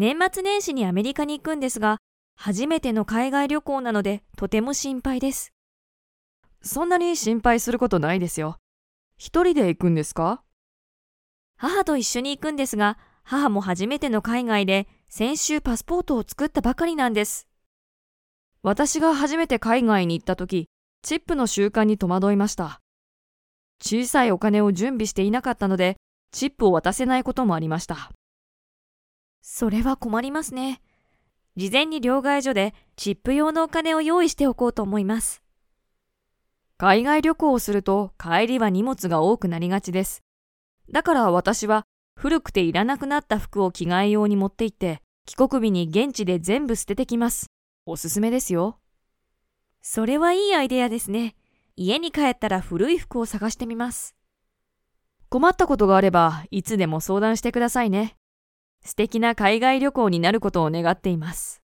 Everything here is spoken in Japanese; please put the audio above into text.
年末年始にアメリカに行くんですが、初めての海外旅行なのでとても心配です。そんなに心配することないですよ。一人で行くんですか？母と一緒に行くんですが、母も初めての海外で先週パスポートを作ったばかりなんです。私が初めて海外に行った時、チップの習慣に戸惑いました。小さいお金を準備していなかったので、チップを渡せないこともありました。それは困りますね。事前に両替所でチップ用のお金を用意しておこうと思います。海外旅行をすると帰りは荷物が多くなりがちです。だから私は古くていらなくなった服を着替え用に持って行って、帰国日に現地で全部捨ててきます。おすすめですよ。それはいいアイデアですね。家に帰ったら古い服を探してみます。困ったことがあれば、いつでも相談してくださいね。素敵な海外旅行になることを願っています。